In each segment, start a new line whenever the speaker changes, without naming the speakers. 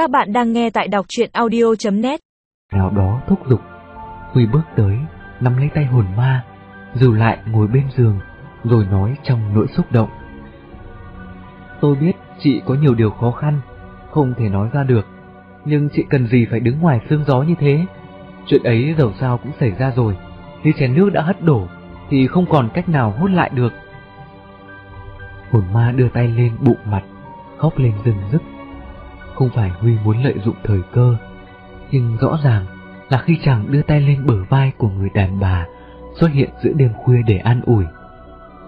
Các bạn đang nghe tại đọc chuyện audio.net
nào đó thúc giục. Huy bước tới, nắm lấy tay hồn ma, dù lại ngồi bên giường, rồi nói trong nỗi xúc động. Tôi biết chị có nhiều điều khó khăn, không thể nói ra được, nhưng chị cần gì phải đứng ngoài sương gió như thế? Chuyện ấy dầu sao cũng xảy ra rồi, khi chén nước đã hất đổ, thì không còn cách nào hút lại được. Hồn ma đưa tay lên bụng mặt, khóc lên rừng rức. Không phải Huy muốn lợi dụng thời cơ, nhưng rõ ràng là khi chàng đưa tay lên bờ vai của người đàn bà xuất hiện giữa đêm khuya để an ủi,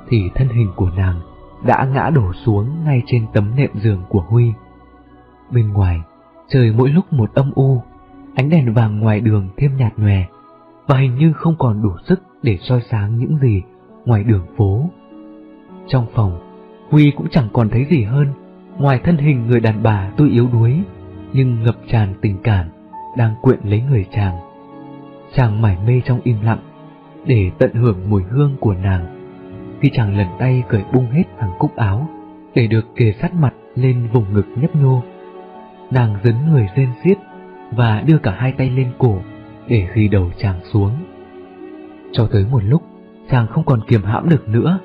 thì thân hình của nàng đã ngã đổ xuống ngay trên tấm nệm giường của Huy. Bên ngoài, trời mỗi lúc một âm u, ánh đèn vàng ngoài đường thêm nhạt nhòe, và hình như không còn đủ sức để soi sáng những gì ngoài đường phố. Trong phòng, Huy cũng chẳng còn thấy gì hơn ngoài thân hình người đàn bà tôi yếu đuối, nhưng ngập tràn tình cảm đang quyện lấy người chàng. Chàng mải mê trong im lặng để tận hưởng mùi hương của nàng. Khi chàng lần tay cởi bung hết hàng cúc áo để được kề sát mặt lên vùng ngực nhấp nhô, nàng dấn người rên xiết và đưa cả hai tay lên cổ để ghi đầu chàng xuống. Cho tới một lúc, chàng không còn kiềm hãm được nữa,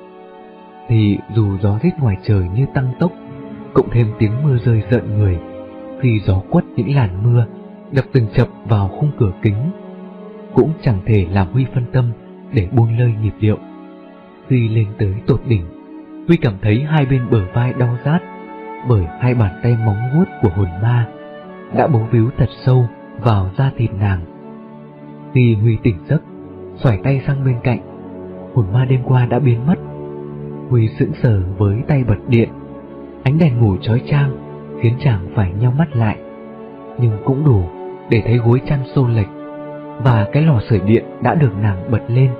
thì dù gió rít ngoài trời như tăng tốc, cộng thêm tiếng mưa rơi giận người, khi gió quất những làn mưa đập từng chập vào khung cửa kính, cũng chẳng thể làm Huy phân tâm để buông lơi nhịp điệu. Khi lên tới tột đỉnh, Huy cảm thấy hai bên bờ vai đau rát bởi hai bàn tay móng vuốt của hồn ma đã bấu víu thật sâu vào da thịt nàng. Khi Huy tỉnh giấc, xoay tay sang bên cạnh, hồn ma đêm qua đã biến mất. Huy sững sờ với tay bật điện, ánh đèn ngủ chói chang khiến chàng phải nhau mắt lại, nhưng cũng đủ để thấy gối chăn xô lệch và cái lò sưởi điện đã được nàng bật lên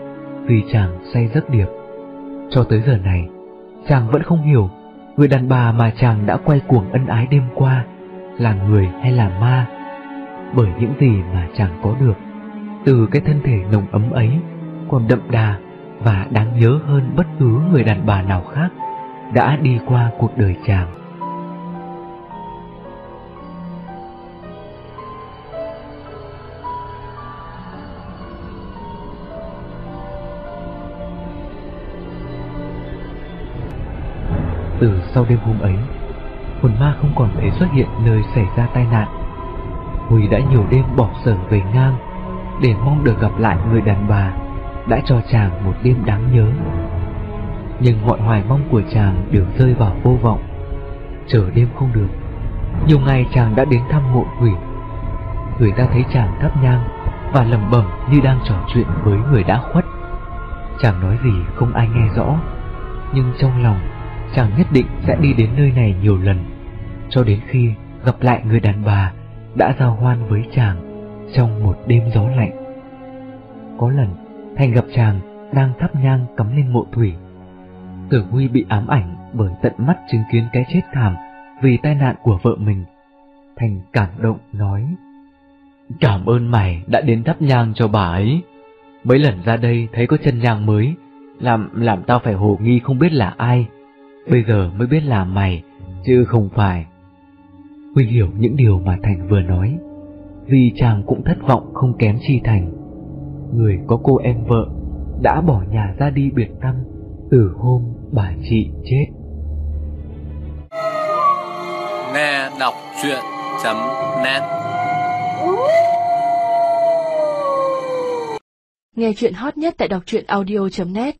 vì chàng say giấc điệp. Cho tới giờ này, chàng vẫn không hiểu người đàn bà mà chàng đã quay cuồng ân ái đêm qua là người hay là ma. Bởi những gì mà chàng có được từ cái thân thể nồng ấm ấy còn đậm đà và đáng nhớ hơn bất cứ người đàn bà nào khác đã đi qua cuộc đời chàng. Từ sau đêm hôm ấy, hồn ma không còn thể xuất hiện nơi xảy ra tai nạn. Huy đã nhiều đêm bỏ sở về ngang để mong được gặp lại người đàn bà đã cho chàng một đêm đáng nhớ. Nhưng mọi hoài mong của chàng đều rơi vào vô vọng. Chờ đêm không được, nhiều ngày chàng đã đến thăm mộ quỷ. Người ta thấy chàng thắp nhang và lẩm bẩm như đang trò chuyện với người đã khuất. Chàng nói gì không ai nghe rõ, nhưng trong lòng chàng nhất định sẽ đi đến nơi này nhiều lần, cho đến khi gặp lại người đàn bà đã giao hoan với chàng trong một đêm gió lạnh. Có lần, Thành gặp chàng đang thắp nhang cắm lên mộ thủy. Tử Huy bị ám ảnh bởi tận mắt chứng kiến cái chết thảm vì tai nạn của vợ mình. Thành cảm động nói, Cảm ơn mày đã đến thắp nhang cho bà ấy. Mấy lần ra đây thấy có chân nhang mới, làm làm tao phải hồ nghi không biết là ai. Bây giờ mới biết là mày, chứ không phải. Huy hiểu những điều mà Thành vừa nói, vì chàng cũng thất vọng không kém chi Thành. Người có cô em vợ đã bỏ nhà ra đi biệt tâm từ hôm bà chị chết.
Nghe đọc chuyện.net
Nghe chuyện hot nhất tại đọc truyện audio.net